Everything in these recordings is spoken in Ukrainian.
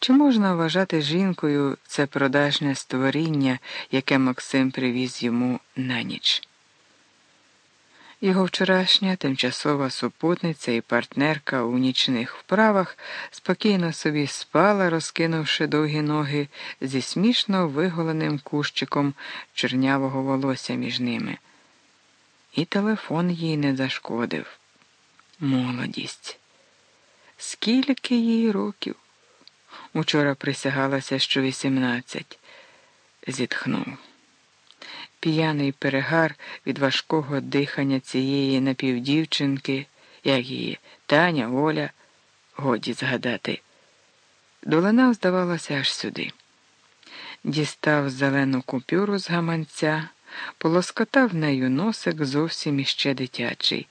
Чи можна вважати жінкою це продажне створіння, яке Максим привіз йому на ніч? Його вчорашня тимчасова супутниця і партнерка у нічних вправах спокійно собі спала, розкинувши довгі ноги зі смішно виголеним кущиком чернявого волосся між ними. І телефон їй не зашкодив. Молодість. Скільки їй років? Учора присягалася, що вісімнадцять. Зітхнув. П'яний перегар від важкого дихання цієї напівдівчинки, як її Таня, Оля, годі згадати. Долинав, здавалося, аж сюди. Дістав зелену купюру з гаманця, полоскотав нею носик зовсім іще дитячий.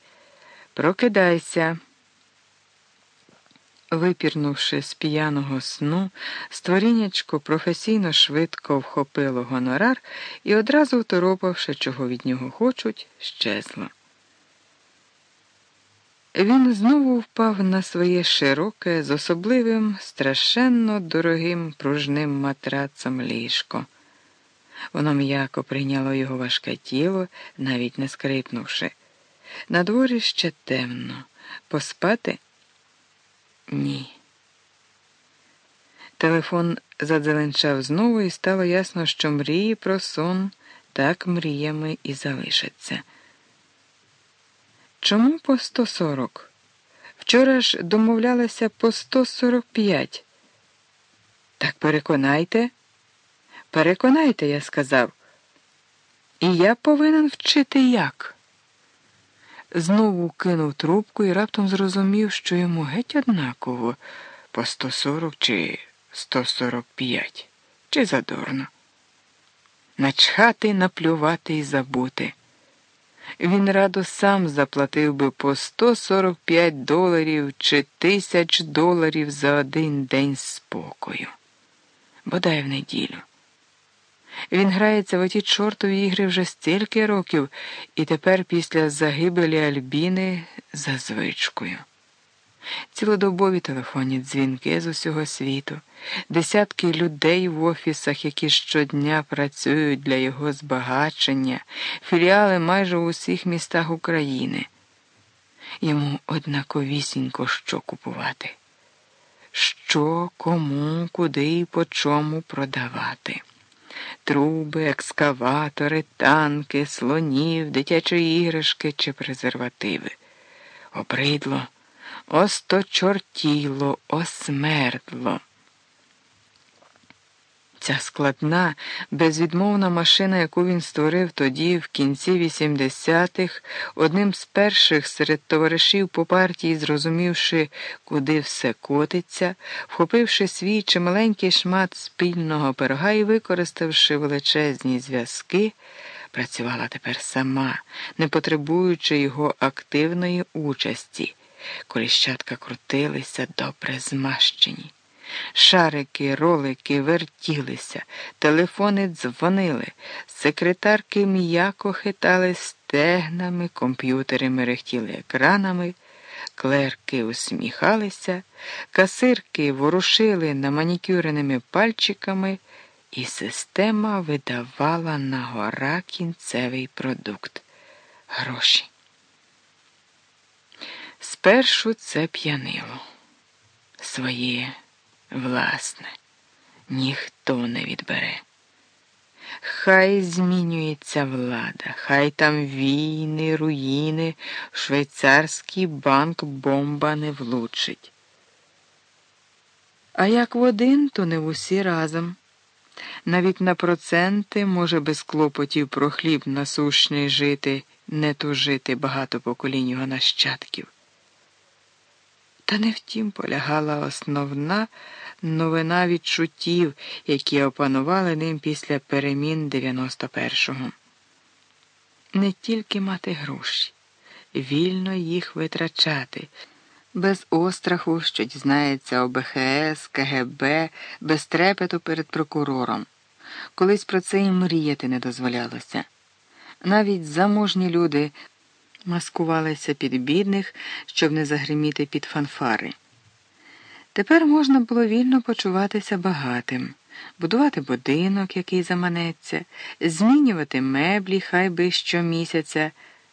Прокидайся. Випірнувши з п'яного сну, створіннячко професійно швидко вхопило гонорар і одразу второпавши, чого від нього хочуть, щезло. Він знову впав на своє широке, з особливим, страшенно дорогим пружним матрацом ліжко. Воно м'яко прийняло його важке тіло, навіть не скрипнувши. На дворі ще темно. Поспати? Ні. Телефон задзеленчав знову, і стало ясно, що мрії про сон так мріями і залишаться. Чому по 140? Вчора ж домовлялися по 145. Так переконайте. Переконайте, я сказав. І я повинен вчити як. Знову кинув трубку і раптом зрозумів, що йому геть однаково по 140 чи 145, чи задорно. Начхати, наплювати і забути. Він радо сам заплатив би по 145 доларів чи тисяч доларів за один день спокою. Бодай в неділю. Він грається в оті чортові ігри вже стільки років, і тепер після загибелі Альбіни за звичкою. Цілодобові телефонні дзвінки з усього світу, десятки людей в офісах, які щодня працюють для його збагачення, філіали майже у всіх містах України. Йому однаковісінько що купувати, що, кому, куди і по чому продавати труби, екскаватори, танки, слонів, дитячі іграшки чи презервативи. Обридло, осточортіло, осмердло. Ця складна, безвідмовна машина, яку він створив тоді, в кінці 80-х, одним з перших серед товаришів по партії, зрозумівши, куди все котиться, вхопивши свій чималенький шмат спільного пирога і використавши величезні зв'язки, працювала тепер сама, не потребуючи його активної участі. Коліщатка крутилися добре змащені. Шарики, ролики вертілися, телефони дзвонили, секретарки м'яко хитали стегнами, комп'ютери мерехтіли екранами, клерки усміхалися, касирки ворушили наманікюреними пальчиками, і система видавала на гора кінцевий продукт гроші. Спершу це п'янило своє. Власне, ніхто не відбере. Хай змінюється влада, хай там війни, руїни, швейцарський банк бомба не влучить. А як в один, то не в усі разом. Навіть на проценти може без клопотів про хліб насущний жити, не тужити багато поколінь його нащадків. Та не втім полягала основна новина відчуттів, які опанували ним після перемін 91-го. Не тільки мати гроші, вільно їх витрачати, без остраху, що дізнається ОБХС, КГБ, без трепету перед прокурором. Колись про це і мріяти не дозволялося. Навіть заможні люди маскувалися під бідних, щоб не загриміти під фанфари. Тепер можна було вільно почуватися багатим, будувати будинок, який заманеться, змінювати меблі хай би щомісяця,